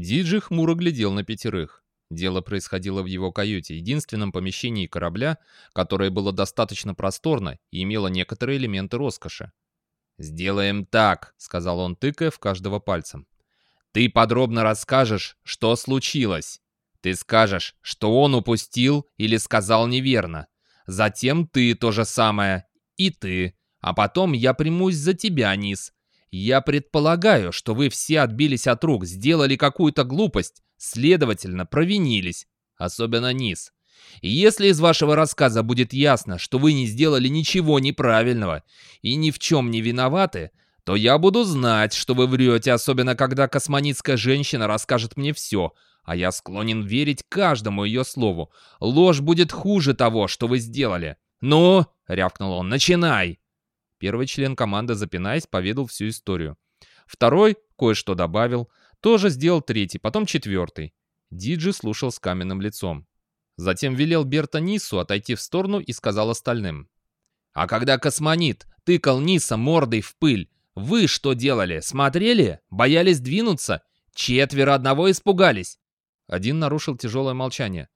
Диджи хмуро глядел на пятерых. Дело происходило в его каюте, единственном помещении корабля, которое было достаточно просторно и имело некоторые элементы роскоши. «Сделаем так», — сказал он, тыкая в каждого пальцем. «Ты подробно расскажешь, что случилось. Ты скажешь, что он упустил или сказал неверно. Затем ты то же самое. И ты. А потом я примусь за тебя, Низ. Я предполагаю, что вы все отбились от рук, сделали какую-то глупость, следовательно, провинились. Особенно Низ. Если из вашего рассказа будет ясно, что вы не сделали ничего неправильного и ни в чем не виноваты, то я буду знать, что вы врете, особенно когда космонитская женщина расскажет мне все, а я склонен верить каждому ее слову. Ложь будет хуже того, что вы сделали. «Ну?» — рявкнул он. «Начинай!» Первый член команды, запинаясь, поведал всю историю. Второй кое-что добавил. Тоже сделал третий, потом четвертый. Диджи слушал с каменным лицом. Затем велел Берта Нису отойти в сторону и сказал остальным. «А когда космонит тыкал Ниса мордой в пыль, вы что делали? Смотрели? Боялись двинуться? Четверо одного испугались. Один нарушил тяжелое молчание.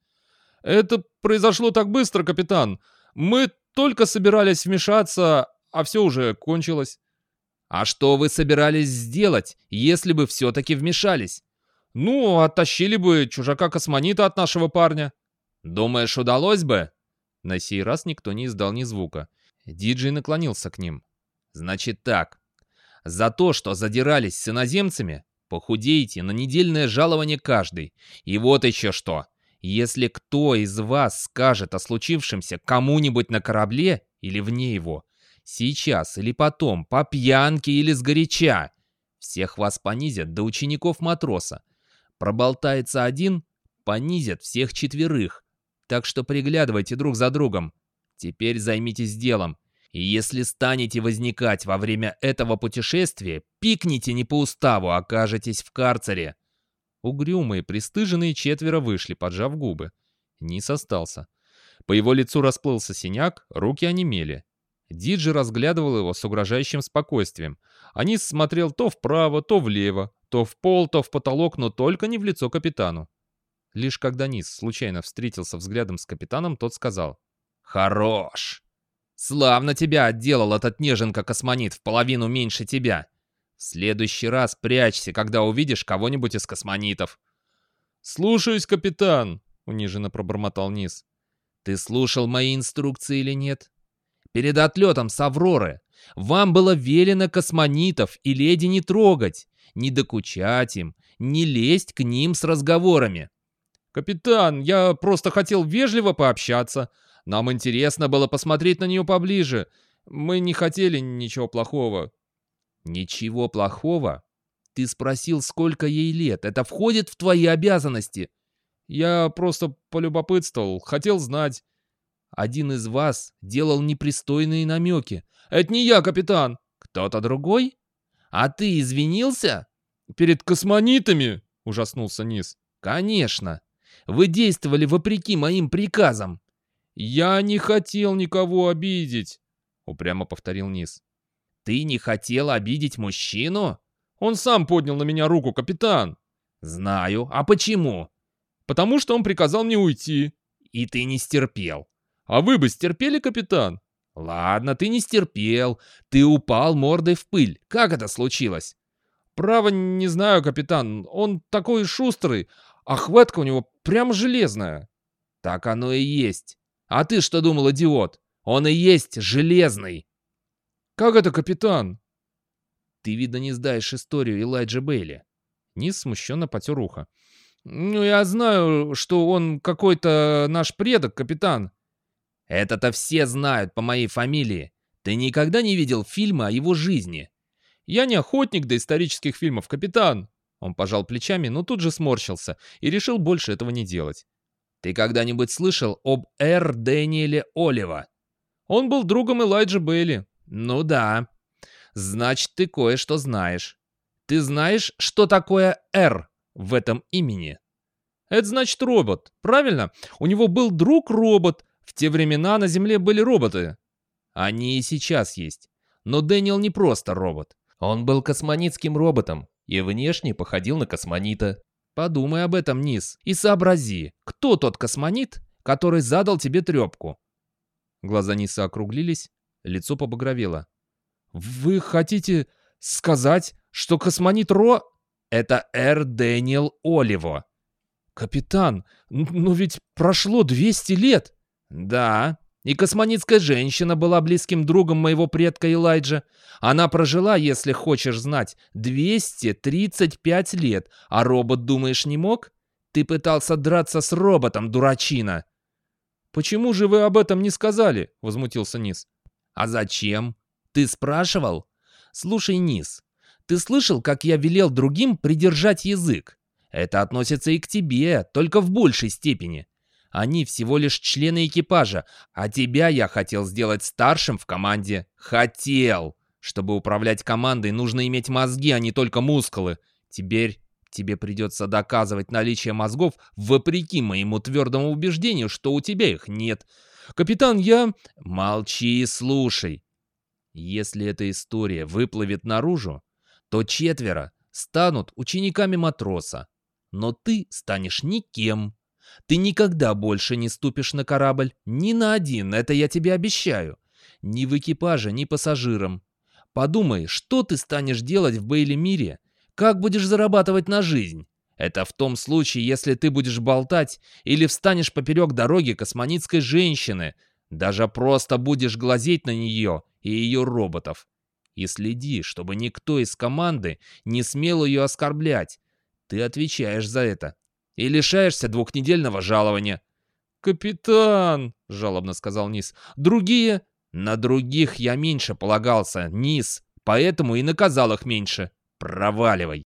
«Это произошло так быстро, капитан. Мы только собирались вмешаться, а все уже кончилось». «А что вы собирались сделать, если бы все-таки вмешались?» «Ну, оттащили бы чужака-космонита от нашего парня». «Думаешь, удалось бы?» На сей раз никто не издал ни звука. Диджей наклонился к ним. «Значит так. За то, что задирались с иноземцами, Похудеете на недельное жалование каждый. И вот еще что. Если кто из вас скажет о случившемся кому-нибудь на корабле или вне его, сейчас или потом, по пьянке или сгоряча, всех вас понизят до учеников матроса. Проболтается один, понизят всех четверых. Так что приглядывайте друг за другом. Теперь займитесь делом. И если станете возникать во время этого путешествия, пикните не по уставу, окажетесь в карцере. Угрюмые, пристыженные четверо вышли, поджав губы. Низ остался. По его лицу расплылся синяк, руки онемели. Диджи разглядывал его с угрожающим спокойствием. Анис смотрел то вправо, то влево, то в пол, то в потолок, но только не в лицо капитану. Лишь когда Низ случайно встретился взглядом с капитаном, тот сказал «Хорош!» Славно тебя отделал этот неженка-космонит в половину меньше тебя. В следующий раз прячься, когда увидишь кого-нибудь из космонитов. «Слушаюсь, капитан», — униженно пробормотал Низ. «Ты слушал мои инструкции или нет? Перед отлетом с Авроры вам было велено космонитов и леди не трогать, не докучать им, не лезть к ним с разговорами». «Капитан, я просто хотел вежливо пообщаться», нам интересно было посмотреть на нее поближе. Мы не хотели ничего плохого». «Ничего плохого? Ты спросил, сколько ей лет. Это входит в твои обязанности?» «Я просто полюбопытствовал, хотел знать». «Один из вас делал непристойные намеки». «Это не я, капитан!» «Кто-то другой?» «А ты извинился?» «Перед космонитами!» — ужаснулся Низ. «Конечно! Вы действовали вопреки моим приказам!» «Я не хотел никого обидеть», — упрямо повторил Низ. «Ты не хотел обидеть мужчину?» «Он сам поднял на меня руку, капитан». «Знаю. А почему?» «Потому что он приказал мне уйти». «И ты не стерпел». «А вы бы стерпели, капитан?» «Ладно, ты не стерпел. Ты упал мордой в пыль. Как это случилось?» «Право, не знаю, капитан. Он такой шустрый, а хватка у него прям железная». «Так оно и есть. А ты что думал, идиот? Он и есть железный!» «Как это, капитан?» «Ты, видно, не знаешь историю Элайджа Бейли». Низ смущенно потер ухо. «Ну, я знаю, что он какой-то наш предок, капитан». «Это-то все знают по моей фамилии. Ты никогда не видел фильма о его жизни?» «Я не охотник до исторических фильмов, капитан». Он пожал плечами, но тут же сморщился и решил больше этого не делать. Ты когда-нибудь слышал об Эр Дэниеле Олива? Он был другом Элайджа Бейли. Ну да. Значит, ты кое-что знаешь. Ты знаешь, что такое Р в этом имени? Это значит робот, правильно? У него был друг-робот. Те времена на Земле были роботы. Они и сейчас есть. Но Дэниел не просто робот. Он был космонитским роботом и внешне походил на космонита. Подумай об этом, Низ, и сообрази, кто тот космонит, который задал тебе трепку. Глаза Ниса округлились, лицо побагровело. «Вы хотите сказать, что космонит Ро...» «Это Эр Дэниел Оливо». «Капитан, но ведь прошло 200 лет!» «Да, и космонитская женщина была близким другом моего предка Элайджа. Она прожила, если хочешь знать, 235 лет, а робот, думаешь, не мог? Ты пытался драться с роботом, дурачина!» «Почему же вы об этом не сказали?» — возмутился Низ. «А зачем? Ты спрашивал? Слушай, Низ, ты слышал, как я велел другим придержать язык? Это относится и к тебе, только в большей степени. Они всего лишь члены экипажа, а тебя я хотел сделать старшим в команде. Хотел! Чтобы управлять командой, нужно иметь мозги, а не только мускулы. Теперь тебе придется доказывать наличие мозгов вопреки моему твердому убеждению, что у тебя их нет. Капитан, я... Молчи и слушай. Если эта история выплывет наружу, то четверо станут учениками матроса. Но ты станешь никем. Ты никогда больше не ступишь на корабль, ни на один, это я тебе обещаю. Ни в экипаже, ни пассажирам. Подумай, что ты станешь делать в Бейли-мире? Как будешь зарабатывать на жизнь? Это в том случае, если ты будешь болтать или встанешь поперек дороги космонитской женщины, даже просто будешь глазеть на нее и ее роботов. И следи, чтобы никто из команды не смел ее оскорблять. Ты отвечаешь за это и лишаешься двухнедельного жалования». «Капитан!» — жалобно сказал Низ. «Другие?» «На других я меньше полагался, Низ, поэтому и наказал их меньше. Проваливай!»